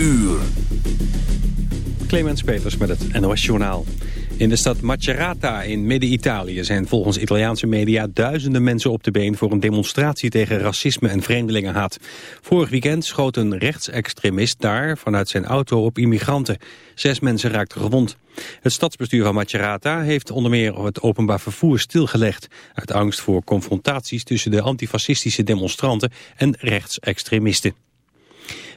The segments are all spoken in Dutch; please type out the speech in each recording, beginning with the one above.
uur. Clemens met het NOS Journaal. In de stad Macerata in midden-Italië zijn volgens Italiaanse media duizenden mensen op de been voor een demonstratie tegen racisme en vreemdelingenhaat. Vorig weekend schoot een rechtsextremist daar vanuit zijn auto op immigranten. Zes mensen raakten gewond. Het stadsbestuur van Macerata heeft onder meer het openbaar vervoer stilgelegd... uit angst voor confrontaties tussen de antifascistische demonstranten en rechtsextremisten.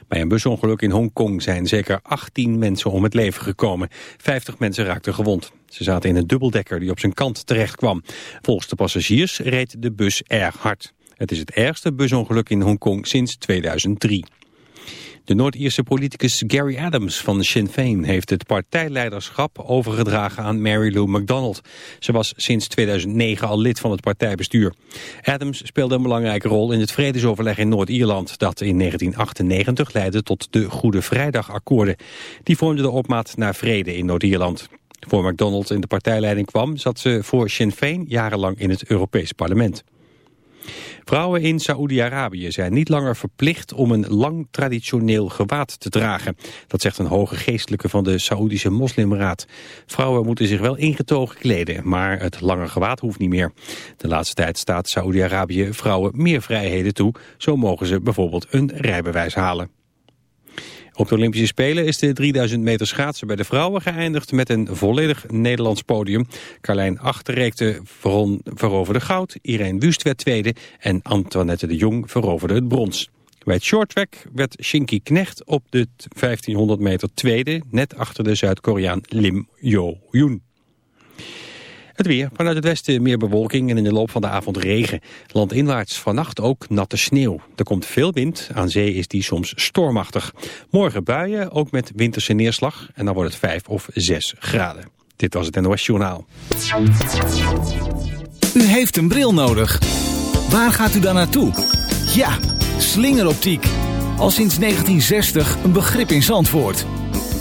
Bij een busongeluk in Hongkong zijn zeker 18 mensen om het leven gekomen. 50 mensen raakten gewond. Ze zaten in een dubbeldekker die op zijn kant terecht kwam. Volgens de passagiers reed de bus erg hard. Het is het ergste busongeluk in Hongkong sinds 2003. De Noord-Ierse politicus Gary Adams van Sinn Féin heeft het partijleiderschap overgedragen aan Mary Lou MacDonald. Ze was sinds 2009 al lid van het partijbestuur. Adams speelde een belangrijke rol in het vredesoverleg in Noord-Ierland dat in 1998 leidde tot de Goede Vrijdagakkoorden. Die vormden de opmaat naar vrede in Noord-Ierland. Voor MacDonald in de partijleiding kwam zat ze voor Sinn Féin jarenlang in het Europees parlement. Vrouwen in Saoedi-Arabië zijn niet langer verplicht om een lang traditioneel gewaad te dragen. Dat zegt een hoge geestelijke van de Saoedische Moslimraad. Vrouwen moeten zich wel ingetogen kleden, maar het lange gewaad hoeft niet meer. De laatste tijd staat Saoedi-Arabië vrouwen meer vrijheden toe. Zo mogen ze bijvoorbeeld een rijbewijs halen. Op de Olympische Spelen is de 3000 meter schaatsen bij de vrouwen geëindigd met een volledig Nederlands podium. Carlijn Achterreekte veroverde goud, Irene Wust werd tweede en Antoinette de Jong veroverde het brons. Bij het shorttrack werd Shinky Knecht op de 1500 meter tweede, net achter de Zuid-Koreaan Lim Jo-yoon. Het weer. Vanuit het westen meer bewolking en in de loop van de avond regen. Landinwaarts vannacht ook natte sneeuw. Er komt veel wind. Aan zee is die soms stormachtig. Morgen buien, ook met winterse neerslag. En dan wordt het 5 of 6 graden. Dit was het NOS Journaal. U heeft een bril nodig. Waar gaat u dan naartoe? Ja, slingeroptiek. Al sinds 1960 een begrip in Zandvoort.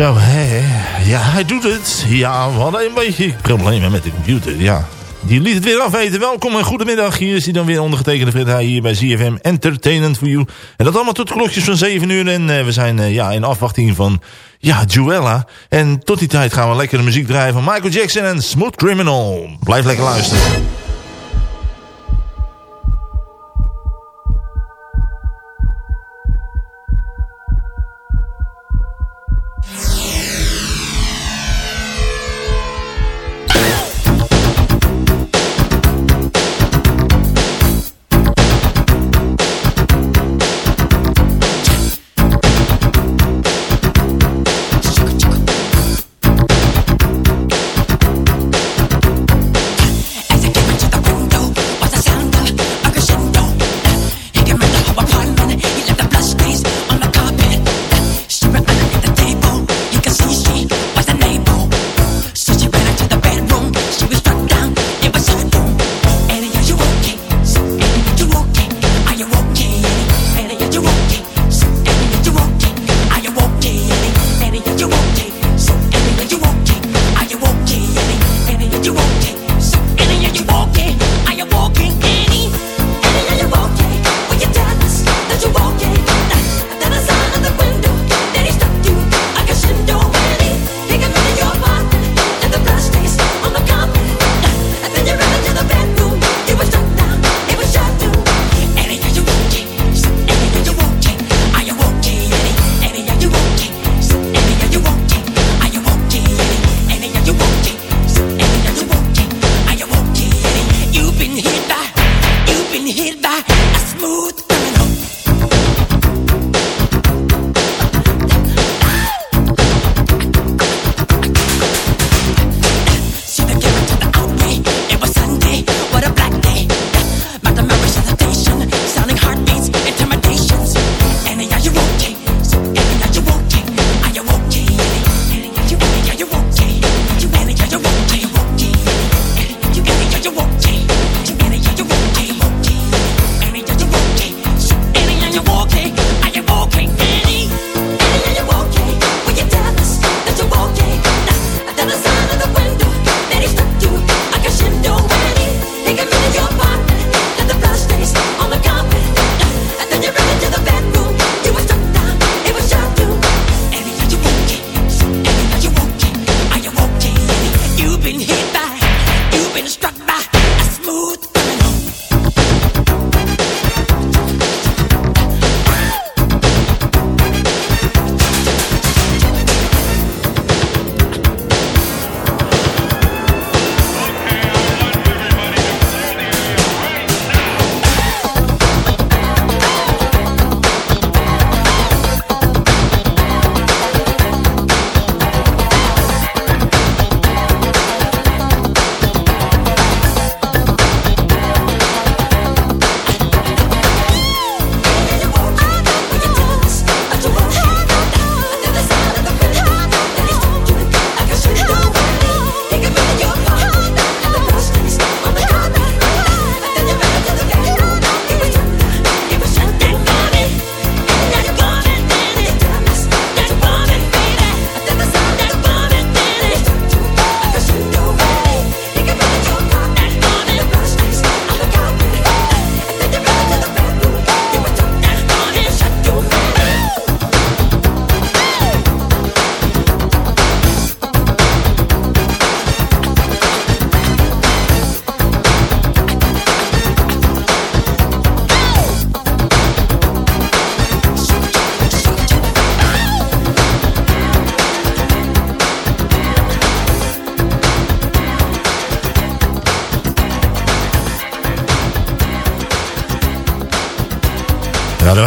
Zo, hé. Ja, hij doet het. Ja, wat een beetje problemen met de computer, ja. Die liet het weer afweten. Welkom en goedemiddag. Hier is hij dan weer ondergetekende Fred hier bij ZFM Entertainment for You. En dat allemaal tot klokjes van 7 uur. En eh, we zijn eh, ja, in afwachting van ja, Joella. En tot die tijd gaan we lekker de muziek draaien van Michael Jackson en Smooth Criminal. Blijf lekker luisteren.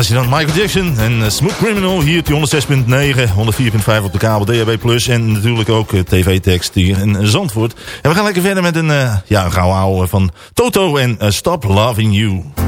Was je dan Michael Jackson en uh, Smooth Criminal hier op die 106.9, 104.5 op de kabel, DHB en natuurlijk ook uh, tv-tekst hier in Zandvoort. En we gaan lekker verder met een, uh, ja, een ouwe van Toto en Stop Loving You.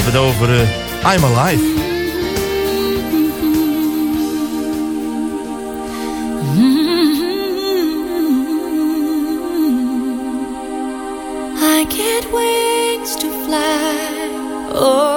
Heeft het over uh, I'm Alive. I get wings to fly. Oh,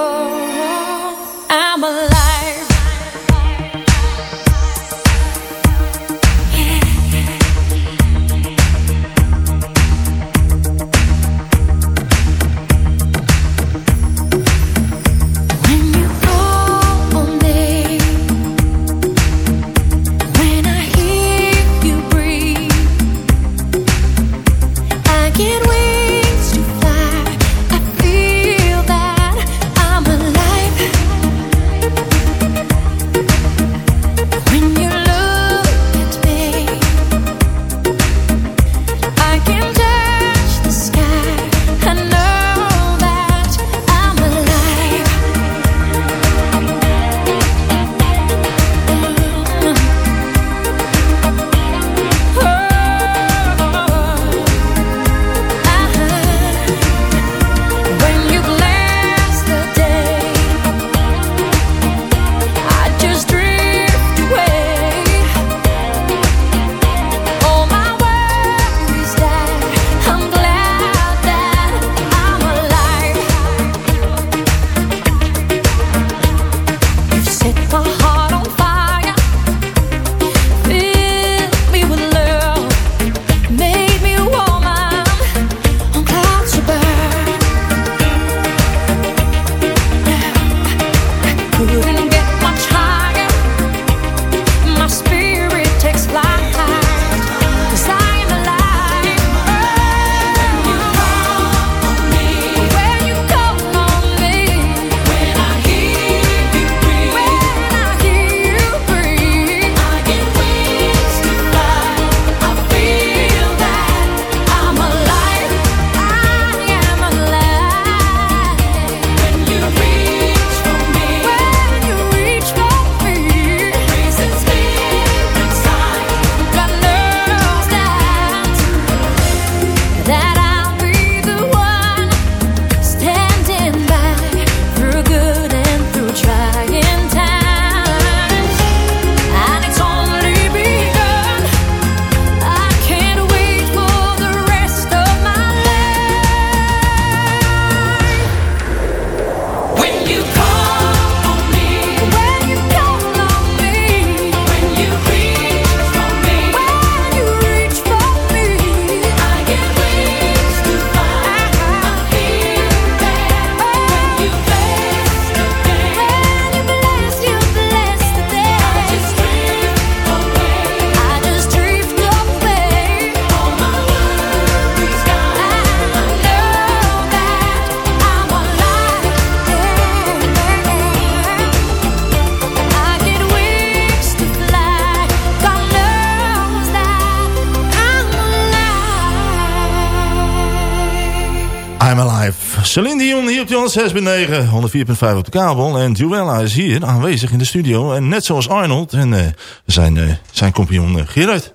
Celine Dion hier op de 106.9, 104.5 op de kabel. En Joella is hier aanwezig in de studio. En net zoals Arnold en uh, zijn, uh, zijn compagnon uh, Gerard.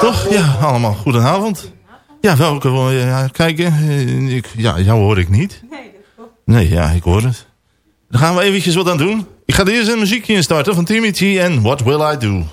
Toch? Ja, allemaal goedenavond. Ja, welke wil je kijken? Ik, ja, jou hoor ik niet. Nee, ja, ik hoor het. Dan gaan we eventjes wat aan doen. Ik ga eerst een muziekje instarten van Timmy T en What Will I Do?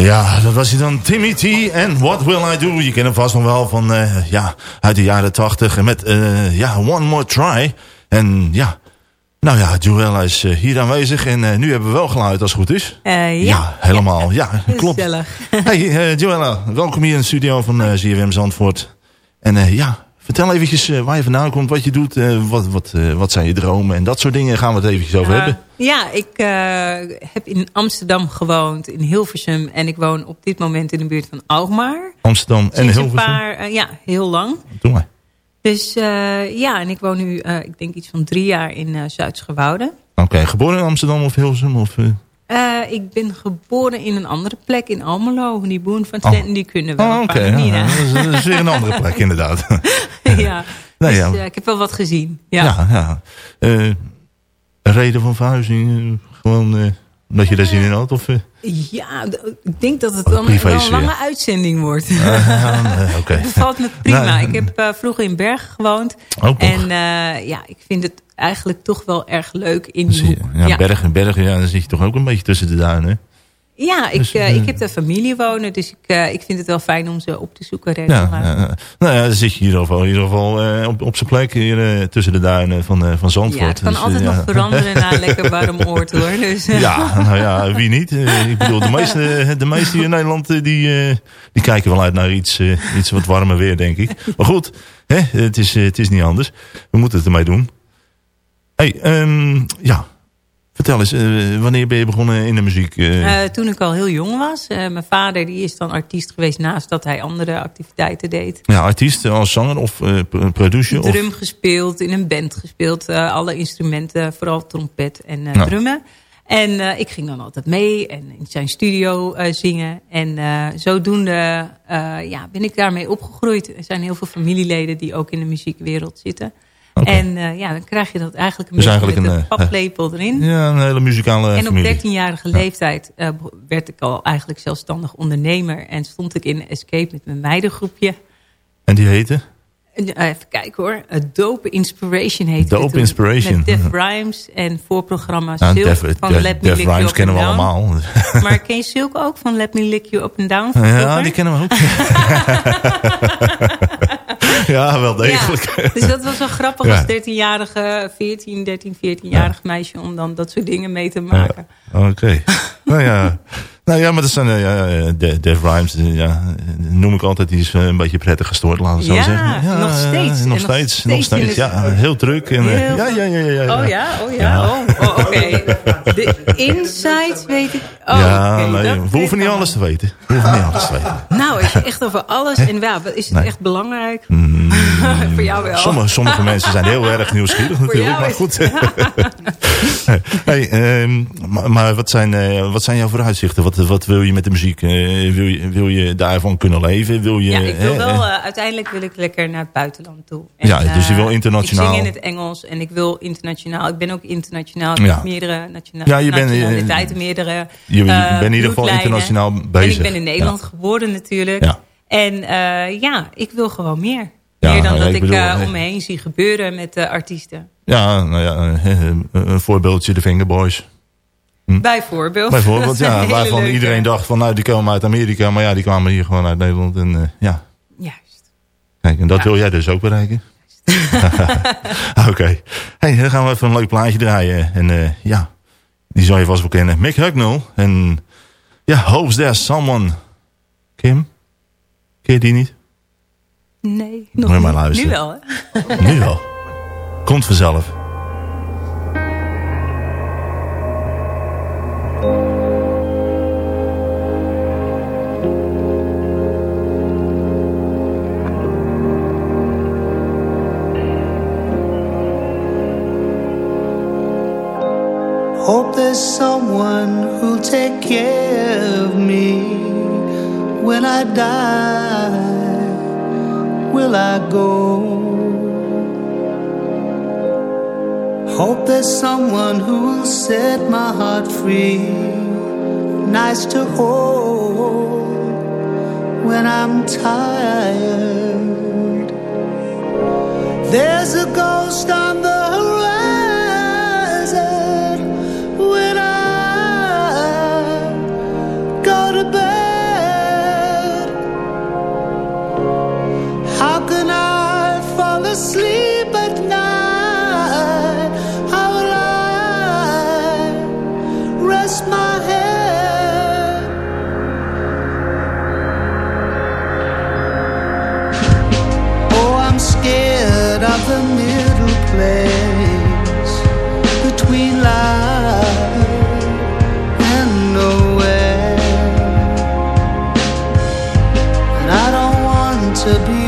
Ja, dat was hij dan, Timmy T en What Will I Do? Je kent hem vast nog wel van, uh, ja, uit de jaren tachtig. Met, uh, ja, One More Try. En ja, nou ja, Joella is uh, hier aanwezig. En nu hebben we wel geluid als het goed is. ja. ja. helemaal. Ja, klopt. Gezellig. Hey, Joella, welkom hier in de studio van ZFM Zandvoort. En ja, vertel eventjes eh, waar je vandaan komt, wat je doet, eh, wat, wat, eh, wat zijn je dromen en dat soort dingen. Gaan we het eventjes over Uh, hebben. ja, ik uh, heb in Amsterdam gewoond, in Hilversum. En ik woon op dit moment in de buurt van Alkmaar. Amsterdam en Hilversum. een paar, uh, ja, heel lang. Doe maar. Dus ja, en ik woon nu, ik denk iets van drie jaar in Zuid-Gewoude. Oké, okay, geboren in Amsterdam of Hilversum? Of, Uh, ik ben geboren in een andere plek in Almelo. Die boeren van Twente, oh. die kunnen wel. Oh, Oké, okay. ja, dat, is weer een andere plek inderdaad. ja, nee, dus, ja. Uh, ik heb wel wat gezien. Ja, ja. ja. Uh, een reden van verhuizing? gewoon omdat je daar zin in had? Of, ja, ik denk dat het dan wel een lange uitzending wordt. okay. Het bevalt me prima. ik heb vroeger in Bergen gewoond. Oh, en ja, ik vind het eigenlijk toch wel erg leuk in die hoek. Ja, ja. Bergen, bergen, ja, dan zit je toch ook een beetje tussen de duinen. Ja, ik, dus, uh, ik heb daar familie wonen, dus ik, uh, ik vind het wel fijn om ze op te zoeken. Ja, ja, nou ja, dan zit je hier in ieder geval, in ieder geval uh, op, op zijn plek hier tussen de duinen van, van Zandvoort. Ja, het kan dus, altijd nog veranderen naar een lekker warm oord hoor. Dus. Ja, nou ja, wie niet? ik bedoel, de meeste, de meeste hier in Nederland die, die kijken wel uit naar iets, iets wat warmer weer, denk ik. Maar goed, hè, het, is, het is niet anders. We moeten het ermee doen. Hey, um, ja. Vertel eens, uh, wanneer ben je begonnen in de muziek? Uh... Uh, toen ik al heel jong was. mijn vader die is dan artiest geweest naast dat hij andere activiteiten deed. Ja, artiest als zanger of producer? Drum of... gespeeld, in een band gespeeld. alle instrumenten, vooral trompet en drummen. En ik ging dan altijd mee en in zijn studio zingen. En zodoende ja, ben ik daarmee opgegroeid. Er zijn heel veel familieleden die ook in de muziekwereld zitten. Okay. En uh, ja, dan krijg je dat eigenlijk een dus beetje eigenlijk met een, de paplepel erin. Ja, een hele muzikale En op familie. 13-jarige leeftijd uh, werd ik al eigenlijk zelfstandig ondernemer. En stond ik in Escape met mijn meidengroepje. En die heette? Even kijken hoor. Dope Inspiration heette Dope Inspiration. Met Def Rhymes en voorprogramma ja, Silk Def, van Def, Let Me Def Lick Rhymes You Up kennen we allemaal. Maar ken je Silk ook van Let Me Lick You Up and Down? Ja, vroeger? die kennen we ook. ja, wel degelijk. Ja, dus dat was wel grappig Ja. als 13-jarige, 14, 13, 14-jarig meisje... om dan dat soort dingen mee te maken. Oké. nou ja. Nou ja, maar dat zijn uh, ja, De- Def Rhymes. uh, ja, noem ik altijd. Die is uh, een beetje prettig gestoord, laten we zo Ja, zeggen. nog steeds. nog steeds. Nog steeds Ja, heel druk. En, ja, ja, ja, ja, ja. Oh ja, oh ja, oh, oh, oké. De insight weet ik. Oh, ja, we hoeven niet alles te weten. We hoeven niet alles te weten. Nou, echt over alles... En ja, wat is het echt belangrijk? Mm, Voor jou wel. sommige, sommige mensen zijn heel erg nieuwsgierig natuurlijk. Maar goed. hey, ehm, maar, wat, zijn, eh, wat zijn jouw vooruitzichten? Wat, wat wil je met de muziek? Eh, wil, je, wil je daarvan kunnen leven? Wil je, Ja, ik wil hè, wel, eh, uiteindelijk wil ik lekker naar het buitenland toe. En, Ja, dus je wil eh, internationaal. Ik zing in het Engels en ik wil internationaal. Ik ben ook internationaal. Ik Ja. heb meerdere nationale Ja, je bent, nationaliteiten, meerdere je, je bent in ieder geval internationaal bezig. En ik ben in Nederland geboren natuurlijk. Ja. En ja, ik wil gewoon meer. Ja, meer dan nou dat ik bedoel, om me heen zie gebeuren met de artiesten. Ja, nou ja, een voorbeeldje, de Fingerboys. Bijvoorbeeld. Bijvoorbeeld, een ja, waarvan leuke. iedereen dacht van, nou, die komen uit Amerika. Maar ja, die kwamen hier gewoon uit Nederland. En eh, ja, Juist. kijk, en dat Ja. wil jij dus ook bereiken. Oké. Hey, dan gaan we even een leuk plaatje draaien. En eh, ja, die zou je vast wel kennen. Mick Hucknall. En ja, Hopes There's Someone. Kim? Ken je die niet? Nee, Moet nog je maar niet. luisteren. Nu wel, hè? Nu wel. Komt vanzelf. There's someone who'll take care of me when I die. Will I go? Hope there's someone who'll set my heart free. Nice to hold when I'm tired. There's a ghost on the to be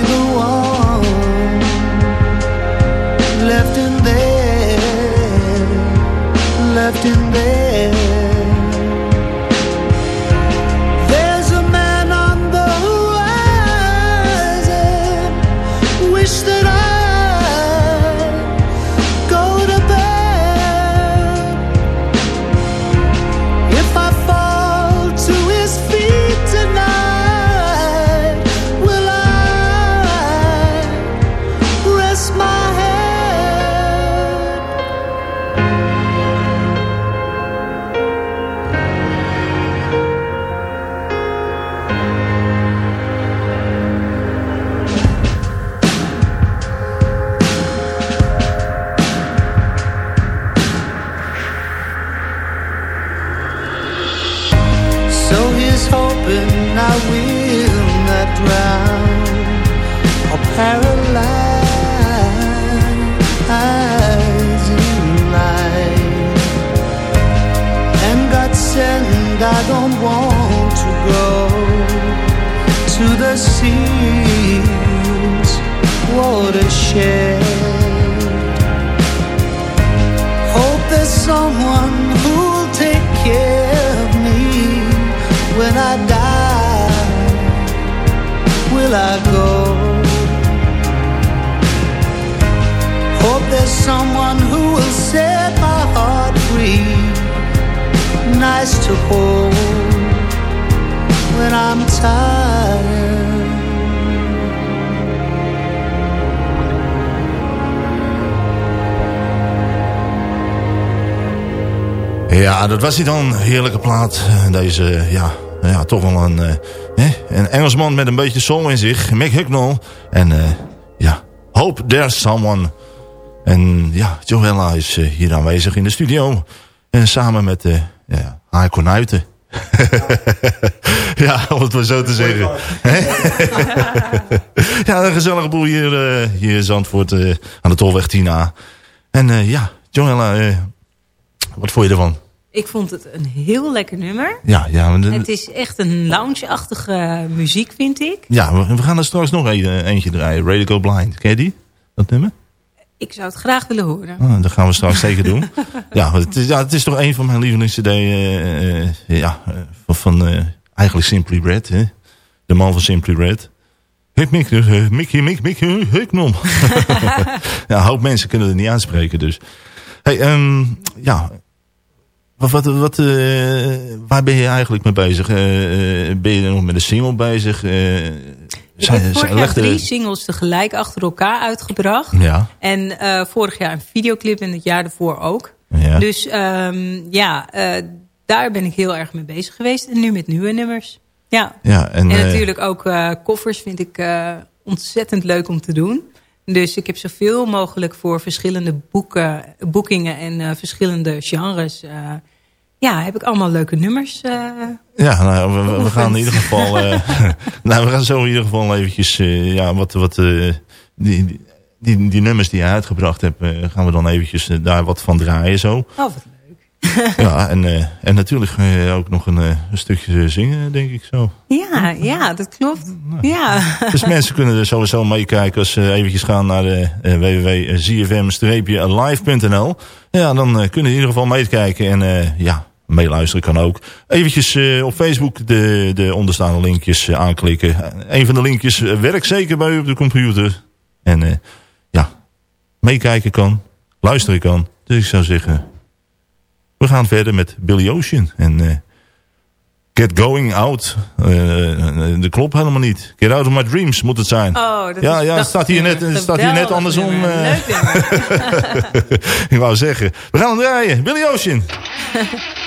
Ja, dat was hij dan. Heerlijke plaat. Deze, ja, ja toch wel een, eh, een Engelsman met een beetje soul in zich. Mick Hucknall. En eh, ja, Hope There's Someone. En ja, Joella is eh, hier aanwezig in de studio. En samen met uh, ja, haar konuiten. ja, om het maar zo te zeggen. Ja, een gezellige boel hier, eh, hier in Zandvoort uh, aan de Tolweg Tina. En uh, ja, Joella, wat vond je ervan? Ik vond het een heel lekker nummer. Ja, ja. de- Het is echt een lounge-achtige muziek, vind ik. ja we, we gaan er straks nog een, eentje draaien. Radio Go Blind. Ken je die? Dat nummer? Ik zou het graag willen horen. Ah, dat gaan we straks zeker doen. Ja, het is, ja, het is toch een van mijn lievelingscd. eh, eh, ja, eh, van, van eh, eigenlijk Simply Red. Hè? De man van Simply Red. Hik, Mick, Mick, Mick, Hiknom. ja, een hoop mensen kunnen het niet aanspreken dus. Hey, ehm, ja, wat, wat, wat, eh, waar ben je eigenlijk mee bezig? Eh, eh, ben je nog met een single bezig? Ik zijn- heb vorig jaar drie singles tegelijk achter elkaar uitgebracht. Ja, En vorig jaar een videoclip en het jaar daarvoor ook. ja. Dus ehm, ja, daar ben ik heel erg mee bezig geweest. En nu met nieuwe nummers. Ja. ja en, En natuurlijk ook koffers vind ik ontzettend leuk om te doen. Dus ik heb zoveel mogelijk voor verschillende boeken, boekingen en verschillende genres... eh, ja, heb ik allemaal leuke nummers. eh, Ja, nou, we- gaan in ieder geval... eh, nou, we gaan zo in ieder geval eventjes... eh, ja, wat, wat, die, die, die nummers die je uitgebracht hebt... gaan we dan eventjes daar wat van draaien zo. oh, wat leuk. Ja, en, en natuurlijk ook nog een, een stukje zingen, denk ik zo. Ja, ja, dat klopt. Ja. Dus mensen kunnen er sowieso meekijken als ze eventjes gaan naar www.zfm-live.nl. Ja, dan kunnen ze in ieder geval meekijken en ja, meeluisteren kan ook. Eventjes eh, op Facebook de, de onderstaande linkjes eh, aanklikken. een van de linkjes eh, werkt zeker bij u op de computer. En ja, meekijken kan, luisteren kan. Dus ik zou zeggen, we gaan verder met Billy Ocean en... Get Going Out. Uh, dat klopt helemaal niet. Get Out of My Dreams moet het zijn. Oh, dat ja, is ja, dat staat hier net, nummer. staat hier net andersom. ik wou zeggen. We gaan hem draaien. Billy Ocean.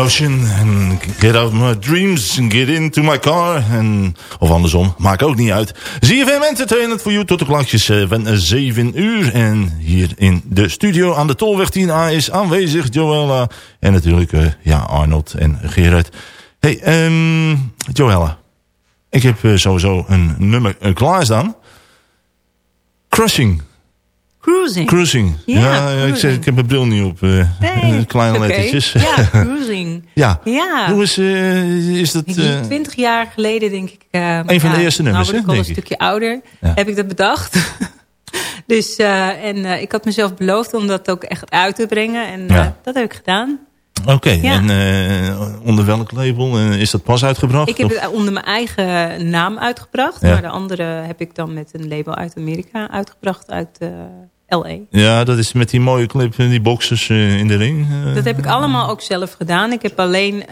Ocean en Get Out My Dreams and Get Into My Car. En, of andersom, maakt ook niet uit. ZFM Entertainment voor you tot de klokjes eh, van 7 uur. En hier in de studio aan de Tolweg 10A is aanwezig Joella. En natuurlijk eh, ja, Arnold en Gerard. Hey, um, Joella. Ik heb eh, sowieso een nummer klaarstaan. Crushing. Cruising. Cruising. Ja, ik, zeg, ik heb mijn bril niet op. eh, Nee, kleine lettertjes. Ja, cruising. ja. Ja. Hoe is, eh, is dat... Ik eh, Twintig jaar geleden denk ik... Een van de eerste nummers, Nou word ik hè, al een ik. stukje ouder. Heb ik dat bedacht. dus, en ik had mezelf beloofd om dat ook echt uit te brengen. En dat heb ik gedaan. Oké, Ja. en eh, onder welk label eh, is dat pas uitgebracht? Ik heb Of- het onder mijn eigen naam uitgebracht. Ja. Maar de andere heb ik dan met een label uit Amerika uitgebracht. Uit eh L.A. Ja, dat is met die mooie clip en die boxers in de ring. Dat heb ik allemaal ook zelf gedaan. Ik heb alleen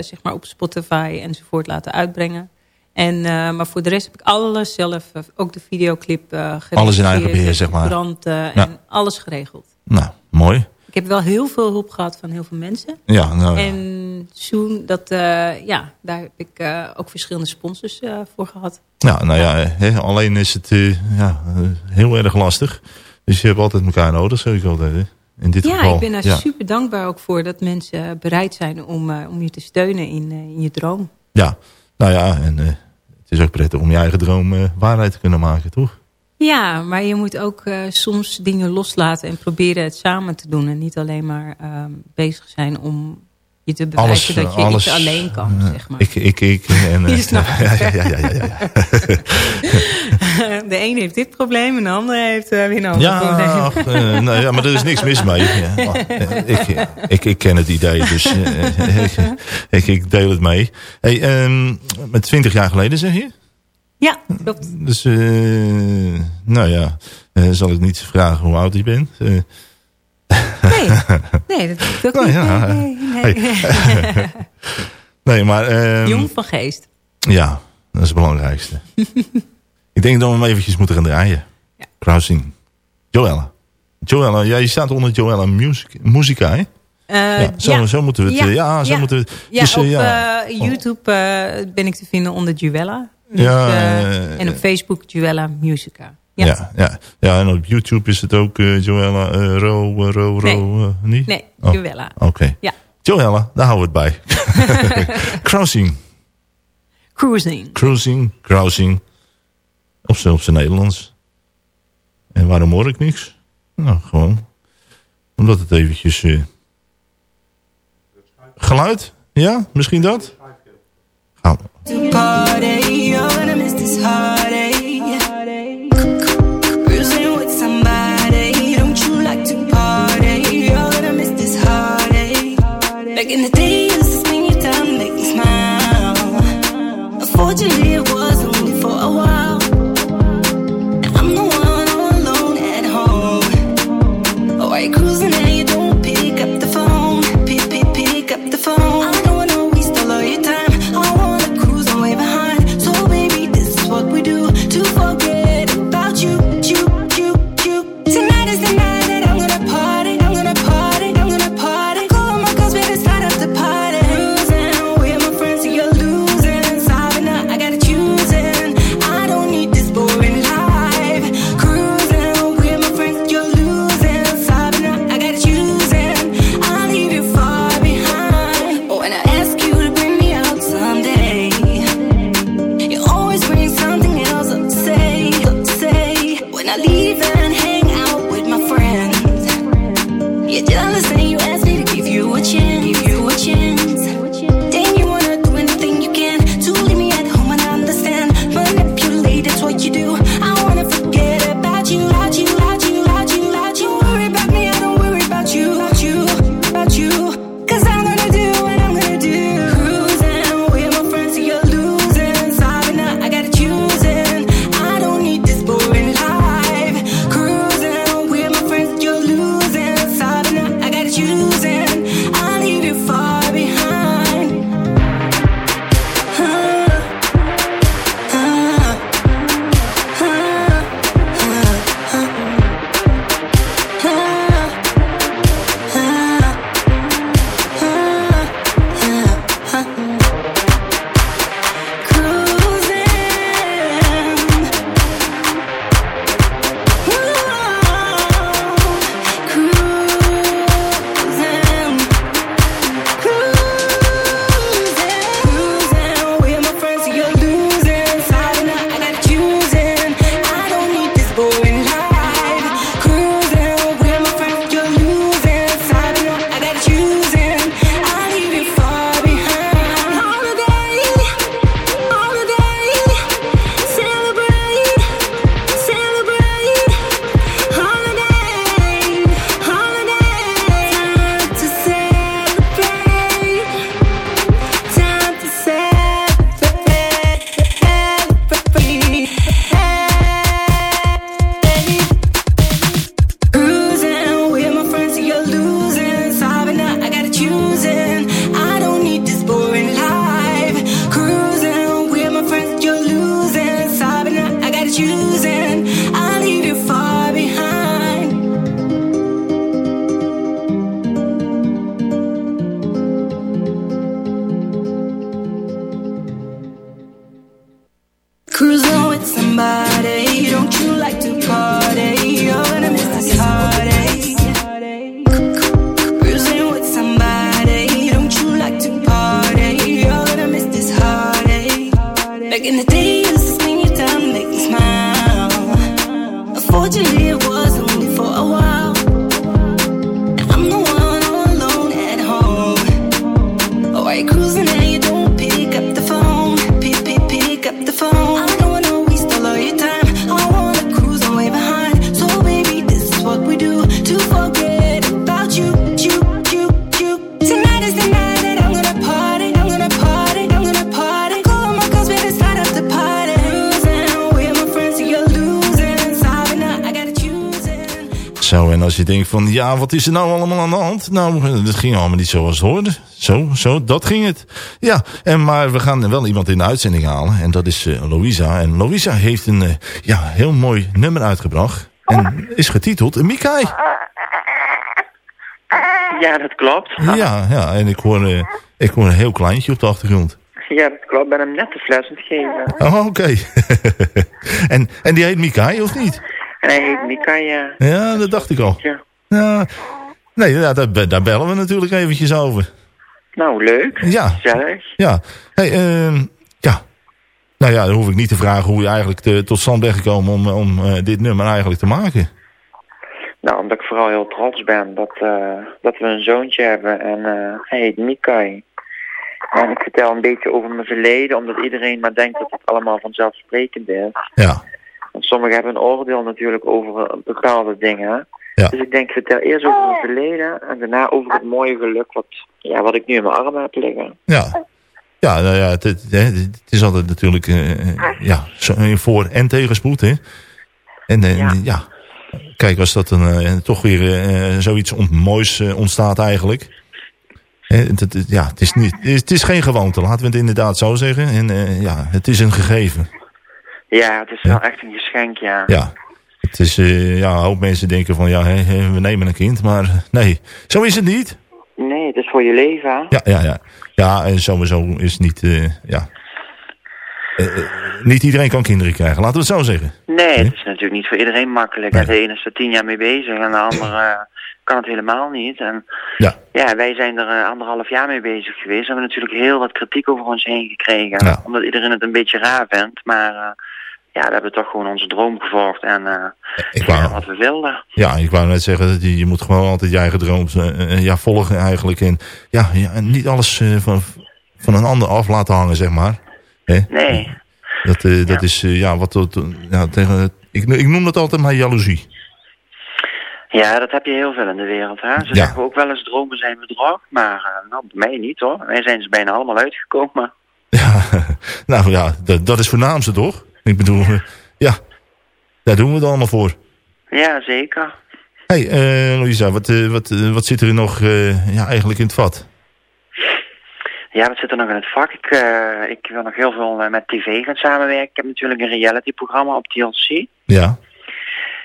zeg maar op Spotify enzovoort laten uitbrengen. En, maar voor de rest heb ik alles zelf, ook de videoclip geregisseerd. Alles in eigen beheer, zeg maar. Brand, Ja. en alles geregeld. Nou, mooi. Ik heb wel heel veel hulp gehad van heel veel mensen. Ja, nou, ja. En Soon, dat, eh, ja, daar heb ik eh, ook verschillende sponsors eh, voor gehad. ja, nou ja, alleen is het ja, heel erg lastig. Dus je hebt altijd elkaar nodig, zeg ik altijd. Hè. In dit ja, geval. ik ben daar ja. super dankbaar ook voor dat mensen bereid zijn om, om je te steunen in, in je droom. Ja, nou ja, en het is ook prettig om je eigen droom waarheid te kunnen maken, toch? Ja, maar je moet ook eh, soms dingen loslaten en proberen het samen te doen. En niet alleen maar ehm, bezig zijn om je te bewijzen dat je eh, alles, iets alleen kan, eh, zeg maar. Ik, ik, ik. En, Je snapt ja, het. ja, ja, ja, ja, de een heeft dit probleem en de ander heeft weer een ander Ja, probleem. ach, nou ja, maar er is niks mis mee. Ja, oh, ik, ik, ik ken het idee, dus ik, ik, deel het mee. Hey, ehm, met 20 jaar geleden zeg je? Ja, klopt. Dus, eh, nou ja, eh, zal ik niet vragen hoe oud je bent. Eh, Nee, nee dat doe ik ook Nou niet. ja. Nee, nee, nee. nee, maar... ehm, Jong van geest. Ja, dat is het belangrijkste. ik denk dat we hem eventjes moeten gaan draaien. Ja. Crowding. Joella. Joella, jij staat onder Joella Music, Musica, hè? Ja, zo, ja. zo moeten we het... Ja, Ja, zo moeten we het... Dus, op YouTube ben ik te vinden onder Juella. Ja, eh, eh, en op Facebook Juella Musica. Ja. Ja. Ja, ja, en op YouTube is het ook eh, Joella eh, Ro, Ro, Ro, Nee. niet? Nee, Oh. Juella. Oké. Ja. Joella, daar houden we het bij. Cruising. Cruising. Cruising, Cruising. Op zijn op zijn Nederlands. En waarom hoor ik niks? Nou, gewoon. Omdat het eventjes... Geluid? Ja, misschien dat? Gaan we. Party. You're gonna miss this heartache. Cruising with somebody. Don't you like to party? You're gonna miss this heartache. Back in the day, you used to spend your time make me smile. Unfortunately, it was and hang out with my friends, you're jealous van, ja, wat is er nou allemaal aan de hand? Nou, dat ging allemaal niet zoals het hoorde. Zo, zo, dat ging het. Ja, en, maar we gaan wel iemand in de uitzending halen. En dat is eh, Louisa. En Louisa heeft een eh, ja, heel mooi nummer uitgebracht. En is getiteld Mikai. Ja, dat klopt. Ja, ja, en ik hoor, eh, ik hoor een heel kleintje op de achtergrond. Ja, dat klopt. Ik ben hem net de fles aan het geven. Oh, oké. en, en die heet Mikai, of niet? En hij heet Mika, ja. Ja, dat dacht ik al. Ja. Ja, nee, ja, daar, daar bellen we natuurlijk eventjes over. Nou, leuk. Ja. Gezellig. Ja, hey, ehm, ja. Nou ja, dan hoef ik niet te vragen hoe je eigenlijk te- tot stand bent gekomen om, om eh, dit nummer eigenlijk te maken. Nou, omdat ik vooral heel trots ben dat, eh, dat we een zoontje hebben. En eh, hij heet Mikai. En ik vertel een beetje over mijn verleden, omdat iedereen maar denkt dat het allemaal vanzelfsprekend is. Ja. Want sommigen hebben een oordeel natuurlijk over bepaalde dingen. Ja. Dus ik denk, vertel eerst over mijn verleden en daarna over het mooie geluk wat, ja, wat ik nu in mijn armen heb liggen. Ja. Ja, nou ja, het, het, het is altijd natuurlijk eh, ja, voor- en tegenspoed, hè. En ja. kijk, als dat dan eh, toch weer zoiets moois ontstaat eigenlijk. Het, het- ja, het is, niet, het is, het geen gewoonte, laten we het inderdaad zo zeggen. En ja, het is een gegeven. Ja, het is wel echt een geschenk, ja. Ja. Het is, eh, ja, een hoop mensen denken van, ja, hè, hè, we nemen een kind. Maar nee, zo is het niet. Nee, het is voor je leven. hè? Ja, ja, ja. Ja, en sowieso is niet, eh, ja. Eh, niet iedereen kan kinderen krijgen, laten we het zo zeggen. Nee, het is natuurlijk niet voor iedereen makkelijk. Nee. De ene is er tien jaar mee bezig en de andere kan het helemaal niet. En Ja. ja, wij zijn er anderhalf jaar mee bezig geweest. We hebben natuurlijk heel wat kritiek over ons heen gekregen. Ja. Omdat iedereen het een beetje raar vindt. Maar ja, we hebben toch gewoon onze droom gevolgd en wou, wat we wilden. ja, ik wou net zeggen, dat je, je moet gewoon altijd je eigen droom eh, eh, ja, volgen eigenlijk. En ja, ja en niet alles van, van een ander af laten hangen, zeg maar. Hè? Nee, Dat, dat is, ja, wat ja, tegen, ik, ik noem dat altijd maar jaloezie. ja, dat heb je heel veel in de wereld. Hè? Ze Ja. zeggen ook wel eens dromen zijn bedrog. Maar nou, bij mij niet hoor. Wij zijn ze bijna allemaal uitgekomen. Ja, nou ja, dat, dat is voornaamste toch? Ik bedoel, ja, daar doen we het allemaal voor. Ja, zeker. hey, eh Louisa, wat, eh, wat, eh, wat zit er nog ja, eigenlijk in het vat? Ja, wat zit er nog in het vak? Ik, ik wil nog heel veel met tv gaan samenwerken. Ik heb natuurlijk een reality-programma op TLC. Ja,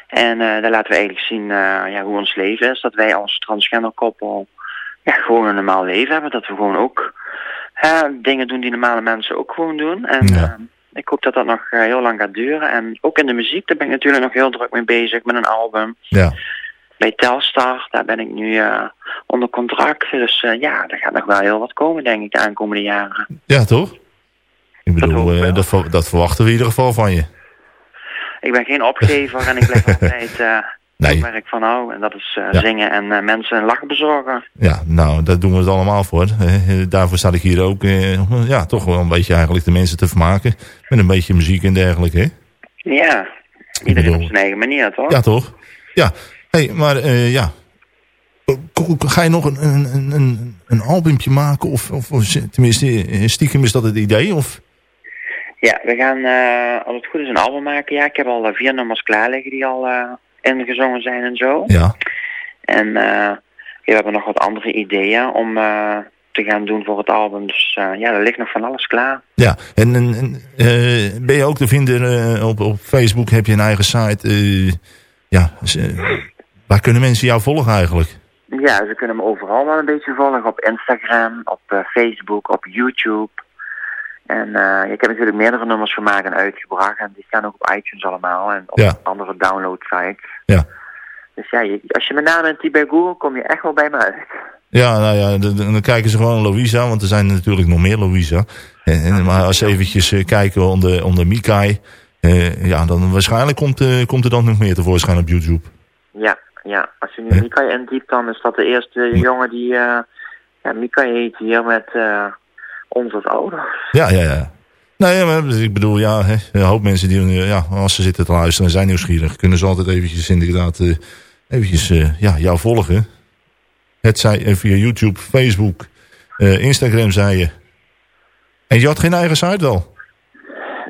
En daar laten we eigenlijk zien ja, hoe ons leven is. Dat wij als transgender koppel ja, gewoon een normaal leven hebben. Dat we gewoon ook dingen doen die normale mensen ook gewoon doen. En Ja. Ik hoop dat dat nog eh, heel lang gaat duren. En ook in de muziek, daar ben ik natuurlijk nog heel druk mee bezig met een album. ja. Bij Telstar, daar ben ik nu eh, onder contract. Dus eh, ja, er gaat nog wel heel wat komen, denk ik, de aankomende jaren. Ja, toch? Ik bedoel, dat, ver- dat verwachten we in ieder geval van je. Ik ben geen opgever en ik blijf altijd Nee. waar ik van hou. En dat is eh, Ja. zingen en eh, mensen een lach bezorgen. Ja, nou, daar doen we het allemaal voor. Eh, daarvoor sta ik hier ook, ja, toch wel een beetje eigenlijk de mensen te vermaken. Met een beetje muziek en dergelijke, hè? Ja, iedereen bedoel- op zijn eigen manier, toch? Ja, toch? Ja. hey, maar ja. Ga je nog een, een, een- een, albumpje maken? Of, of, of tenminste, stiekem is dat het idee? Of? Ja, we gaan, als het goed is, een album maken. Ja, ik heb al vier nummers klaar liggen die al eh, ingezongen zijn en zo. Ja. En eh, we hebben nog wat andere ideeën om eh, te gaan doen voor het album. Dus eh, ja, er ligt nog van alles klaar. Ja, en, en, en, ben je ook te vinden op, op Facebook? Heb je een eigen site? ja, dus, waar kunnen mensen jou volgen eigenlijk? Ja, ze kunnen me overal wel een beetje volgen. Op Instagram, op Facebook, op YouTube. En eh, ik heb natuurlijk meerdere nummers gemaakt en uitgebracht. En die staan ook op iTunes allemaal. En op Ja. andere download sites. Ja. Dus ja, je- als je mijn naam intypt bij Google, kom je echt wel bij me uit. Ja, nou ja, dan kijken ze gewoon Louisa, want er zijn natuurlijk nog meer Louisa. En, en- maar als ze eventjes eh, kijken onder, onder Mikai, eh, ja, dan waarschijnlijk komt, eh, komt er dan nog meer tevoorschijn op YouTube. Ja, ja. Als je nu Mikai indiept, dan is dat de eerste jongen die... eh ja, Mikai heet hier met eh ons als ouders. Ja, ja, ja. Nee, maar ik bedoel, ja, hè, een hoop mensen die, eh, ja, als ze zitten te luisteren en zijn nieuwsgierig, kunnen ze altijd eventjes inderdaad, eh, eventjes, eh, ja, jou volgen. Het zij via YouTube, Facebook, Instagram, zei je. En je had geen eigen site wel?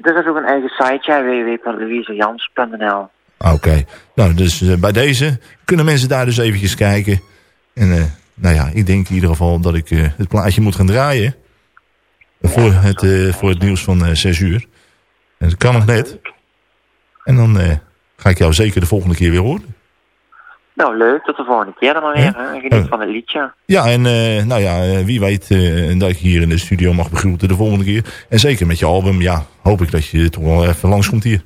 Er is ook een eigen site, ja, www.louisejans.nl. Ah, Oké, nou, dus bij deze kunnen mensen daar dus eventjes kijken. En, nou ja, ik denk in ieder geval dat ik het plaatje moet gaan draaien. Voor, het, eh, voor het nieuws van eh 6 uur. En dat kan nog net. En dan eh, ga ik jou zeker de volgende keer weer horen. Nou, leuk. Tot de volgende keer dan maar weer. En Geniet van het liedje. Ja, en eh, nou ja, eh, wie weet eh, dat ik hier in de studio mag begroeten de volgende keer. En zeker met je album, ja, hoop ik dat je toch wel even langskomt hier.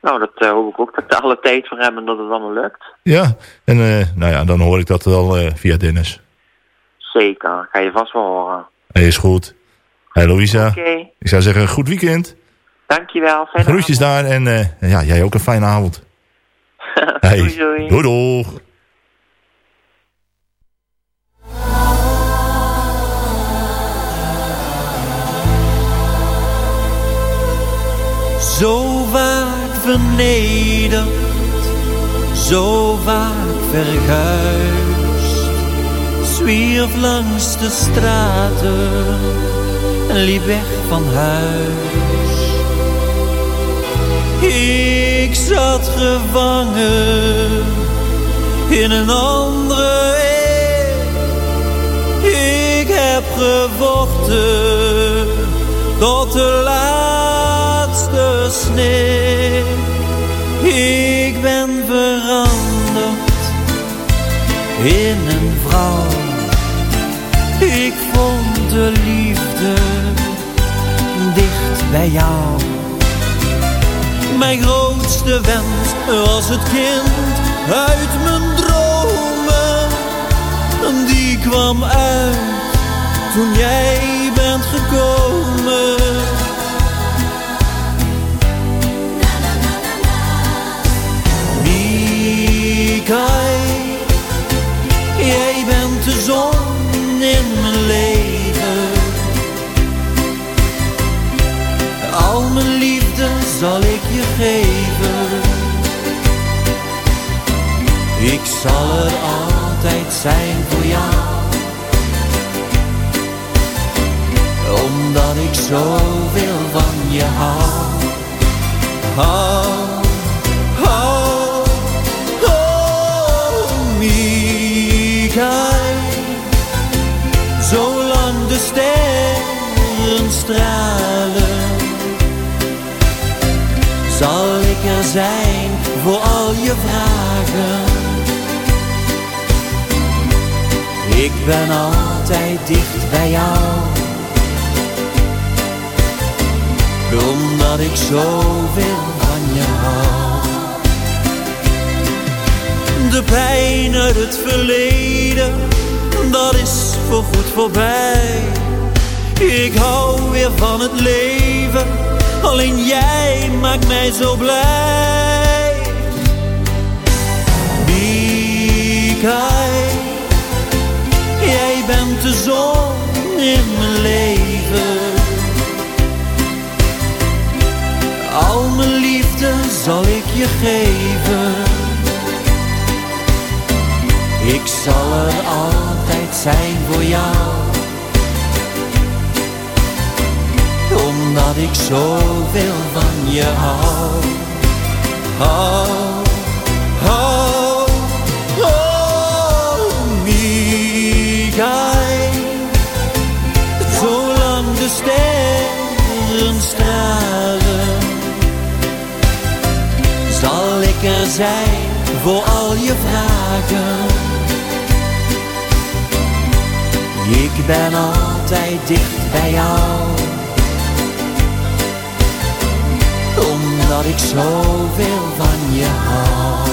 Nou, dat eh, hoop ik ook. Dat ik er alle tijd voor heb en dat het allemaal lukt. Ja, en eh, nou ja, dan hoor ik dat wel eh, via Dennis. Zeker. Ga je vast wel horen. Hey, is goed. Hey Louisa, ik zou zeggen, goed weekend. Dankjewel. Fijne Groetjes daar en eh, ja, jij ook een fijne avond. Hey, doei, doei. doei doeg. Zo vaak vernederd, zo vaak verguisd. Zwierf langs de straten en liep weg van huis. Ik zat gevangen in een andere eeuw. Ik heb gevochten tot de laatste sneeuw. Ik ben veranderd in een vrouw. Ik vond de liefde bij jou. Mijn grootste wens was het kind uit mijn dromen. Die kwam uit toen jij bent gekomen. Mikai, jij bent de zon in mijn leven. Zal ik je geven. Ik zal er altijd zijn voor jou. Omdat ik zoveel van je hou. Hou, hou, oh, Mikael. Zolang de sterren stralen zal ik er zijn voor al je vragen. Ik ben altijd dicht bij jou. Omdat ik zoveel van je hou. De pijn uit het verleden, dat is voorgoed voorbij. Ik hou weer van het leven, alleen jij maakt mij zo blij. Mikai, jij bent de zon in mijn leven. Al mijn liefde zal ik je geven. Ik zal er altijd zijn voor jou. Omdat ik zoveel van je hou. Hou, hou, oh, Mikai. Zolang de sterren stralen zal ik er zijn voor al je vragen. Ik ben altijd dicht bij jou. Omdat ik zoveel van je hou.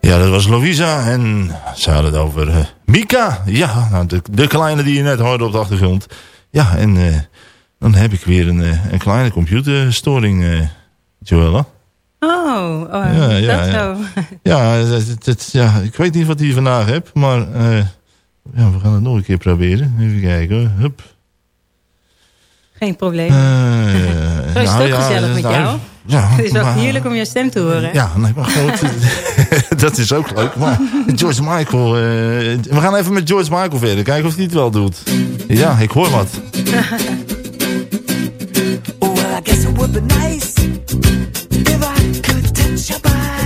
Ja, dat was Louisa en ze hadden het over eh, Mika. Ja, nou, de, de kleine die je net hoorde op de achtergrond. Ja, en eh, dan heb ik weer een, eh, een kleine computerstoring, eh Joella. Oh, oh Ja, dat ja. zo? Ja, het, het- ja, ik weet niet wat hij vandaag hebt, maar eh, ja, we gaan het nog een keer proberen. Even kijken hoor. Hup. Geen probleem. Eh, Zo is het nou ook ja, gezellig met nou, jou. Ja, Het is ook maar- heerlijk om je stem te horen. Ja, nee, maar goed. dat is ook leuk. Maar George Michael... eh, we gaan even met George Michael verder. Kijken of hij het wel doet. Ja, ik hoor wat. Oh, well, I guess it would be nice if I could touch your body.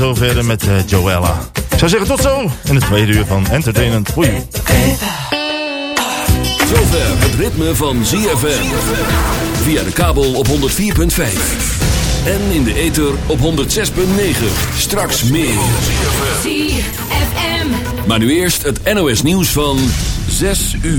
Zo verder met eh, Joella. Ik zou zeggen tot zo in het tweede uur van Entertainment for You. Zover het ritme van ZFM. Via de kabel op 104.5. En in de ether op 106.9. Straks meer. ZFM. Maar nu eerst het NOS nieuws van 6 uur.